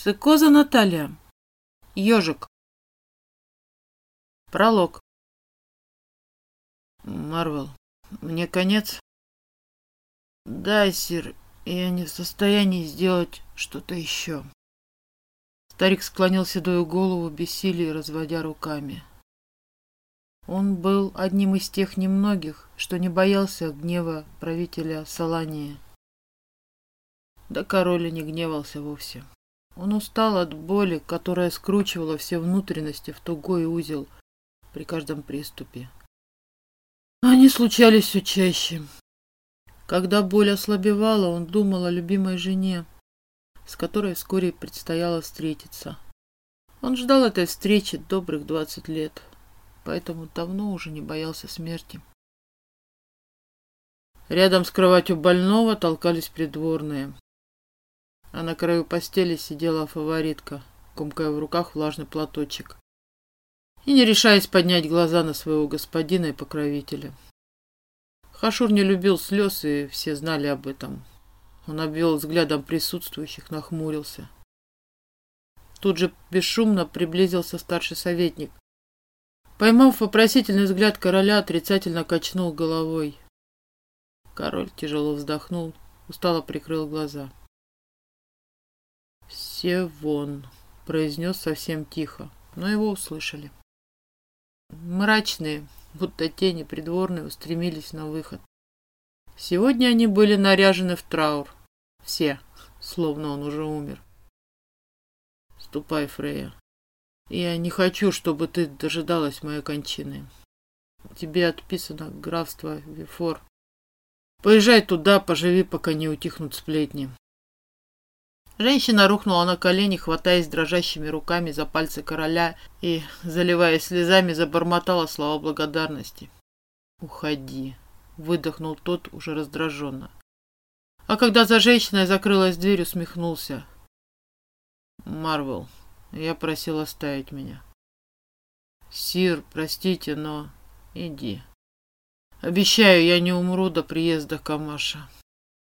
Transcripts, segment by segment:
Цикоза Наталья. Ежик. Пролог. Марвел, мне конец? Да, сир, я не в состоянии сделать что-то еще. Старик склонил седую голову, бессилие разводя руками. Он был одним из тех немногих, что не боялся гнева правителя Салании. Да король и не гневался вовсе. Он устал от боли, которая скручивала все внутренности в тугой узел при каждом приступе. Они случались все чаще. Когда боль ослабевала, он думал о любимой жене, с которой вскоре предстояло встретиться. Он ждал этой встречи добрых двадцать лет, поэтому давно уже не боялся смерти. Рядом с кроватью больного толкались придворные а на краю постели сидела фаворитка, комкая в руках влажный платочек и не решаясь поднять глаза на своего господина и покровителя. Хашур не любил слез, и все знали об этом. Он обвел взглядом присутствующих, нахмурился. Тут же бесшумно приблизился старший советник. Поймав вопросительный взгляд короля, отрицательно качнул головой. Король тяжело вздохнул, устало прикрыл глаза. «Все вон», — произнес совсем тихо, но его услышали. Мрачные, будто тени придворные, устремились на выход. Сегодня они были наряжены в траур. Все, словно он уже умер. Ступай, Фрея. Я не хочу, чтобы ты дожидалась моей кончины. Тебе отписано графство Вифор. Поезжай туда, поживи, пока не утихнут сплетни. Женщина рухнула на колени, хватаясь дрожащими руками за пальцы короля и, заливаясь слезами, забормотала слова благодарности. «Уходи», — выдохнул тот уже раздраженно. А когда за женщиной закрылась дверь, усмехнулся. «Марвел, я просил оставить меня». «Сир, простите, но иди. Обещаю, я не умру до приезда Камаша».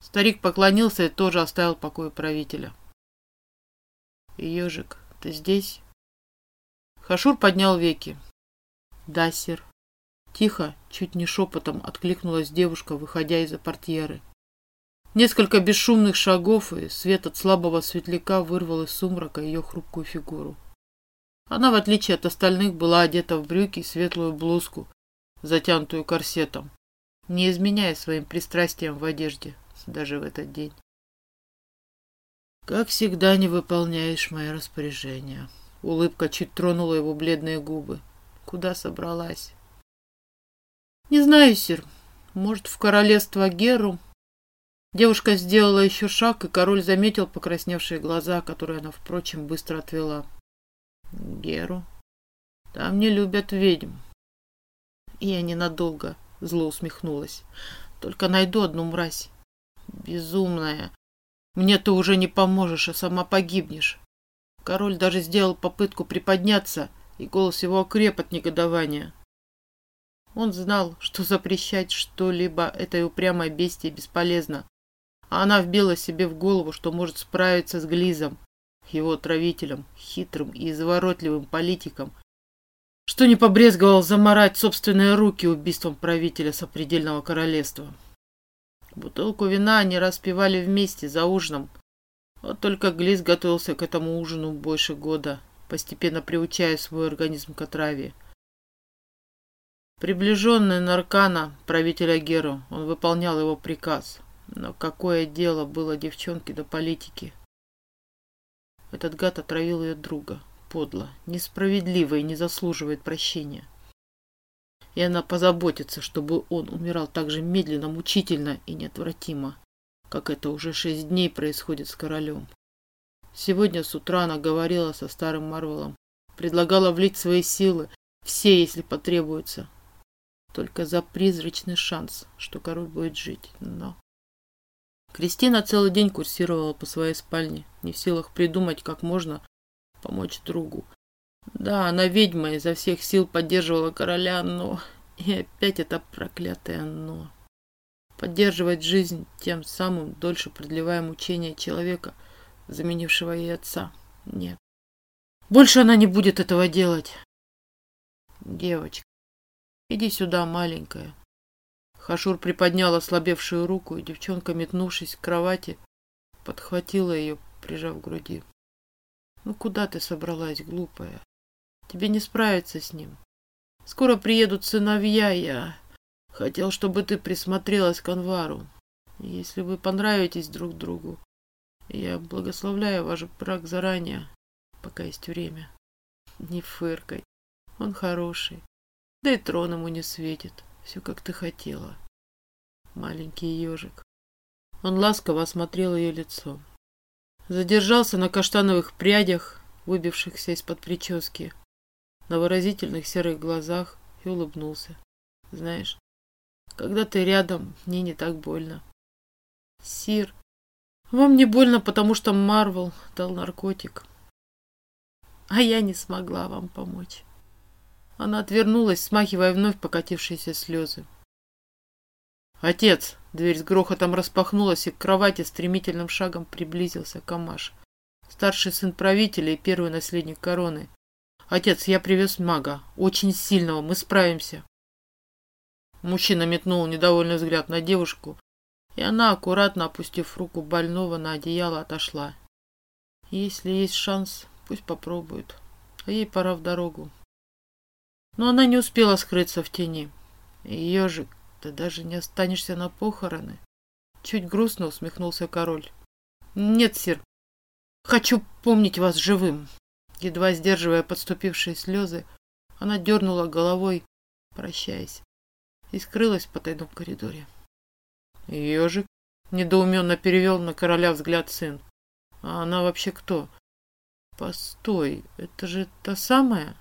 Старик поклонился и тоже оставил покой правителя. «Ежик, ты здесь?» Хашур поднял веки. «Да, сир». Тихо, чуть не шепотом, откликнулась девушка, выходя из-за портьеры. Несколько бесшумных шагов, и свет от слабого светляка вырвал из сумрака ее хрупкую фигуру. Она, в отличие от остальных, была одета в брюки и светлую блузку, затянутую корсетом, не изменяя своим пристрастием в одежде даже в этот день. Как всегда, не выполняешь мои распоряжения. Улыбка чуть тронула его бледные губы. Куда собралась? Не знаю, сир. Может, в королевство Геру? Девушка сделала еще шаг, и король заметил покрасневшие глаза, которые она, впрочем, быстро отвела. Геру? Там не любят ведьм. Я ненадолго зло усмехнулась. Только найду одну мразь. Безумная. Мне ты уже не поможешь, а сама погибнешь. Король даже сделал попытку приподняться, и голос его окреп от негодования. Он знал, что запрещать что-либо этой упрямой бестии бесполезно, а она вбила себе в голову, что может справиться с Глизом, его отравителем, хитрым и изворотливым политиком, что не побрезговал заморать собственные руки убийством правителя сопредельного королевства. Бутылку вина они распивали вместе за ужином. Вот только Глис готовился к этому ужину больше года, постепенно приучая свой организм к отраве. Приближенный Наркана, правителя Геру, он выполнял его приказ. Но какое дело было девчонке до политики? Этот гад отравил ее друга. Подло, несправедливо и не заслуживает прощения и она позаботится, чтобы он умирал так же медленно, мучительно и неотвратимо, как это уже шесть дней происходит с королем. Сегодня с утра она говорила со старым Марвелом, предлагала влить свои силы, все, если потребуется, только за призрачный шанс, что король будет жить, но... Кристина целый день курсировала по своей спальне, не в силах придумать, как можно помочь другу, да, она ведьма изо всех сил поддерживала короля, но... И опять это проклятое «но». Поддерживать жизнь, тем самым дольше продлевая мучения человека, заменившего ей отца. Нет. Больше она не будет этого делать. Девочка, иди сюда, маленькая. Хашур приподнял ослабевшую руку, и девчонка, метнувшись к кровати, подхватила ее, прижав к груди. Ну куда ты собралась, глупая? Тебе не справиться с ним. Скоро приедут сыновья, я хотел, чтобы ты присмотрелась к Анвару. Если вы понравитесь друг другу, я благословляю ваш брак заранее, пока есть время. Не фыркай, он хороший. Да и трон ему не светит, все как ты хотела. Маленький ежик. Он ласково осмотрел ее лицо. Задержался на каштановых прядях, выбившихся из-под прически, на выразительных серых глазах и улыбнулся. Знаешь, когда ты рядом, мне не так больно. Сир, вам не больно, потому что Марвел дал наркотик. А я не смогла вам помочь. Она отвернулась, смахивая вновь покатившиеся слезы. «Отец!» Дверь с грохотом распахнулась, и к кровати стремительным шагом приблизился Камаш. Старший сын правителя и первый наследник короны. «Отец, я привез мага. Очень сильного. Мы справимся». Мужчина метнул недовольный взгляд на девушку, и она, аккуратно опустив руку больного на одеяло, отошла. Если есть шанс, пусть попробует. А ей пора в дорогу. Но она не успела скрыться в тени. Ежик, ты даже не останешься на похороны. Чуть грустно усмехнулся король. Нет, сир. Хочу помнить вас живым. Едва сдерживая подступившие слезы, она дернула головой, прощаясь, и скрылась в потайном коридоре. Ежик недоуменно перевел на короля взгляд сын. А она вообще кто? Постой, это же та самая?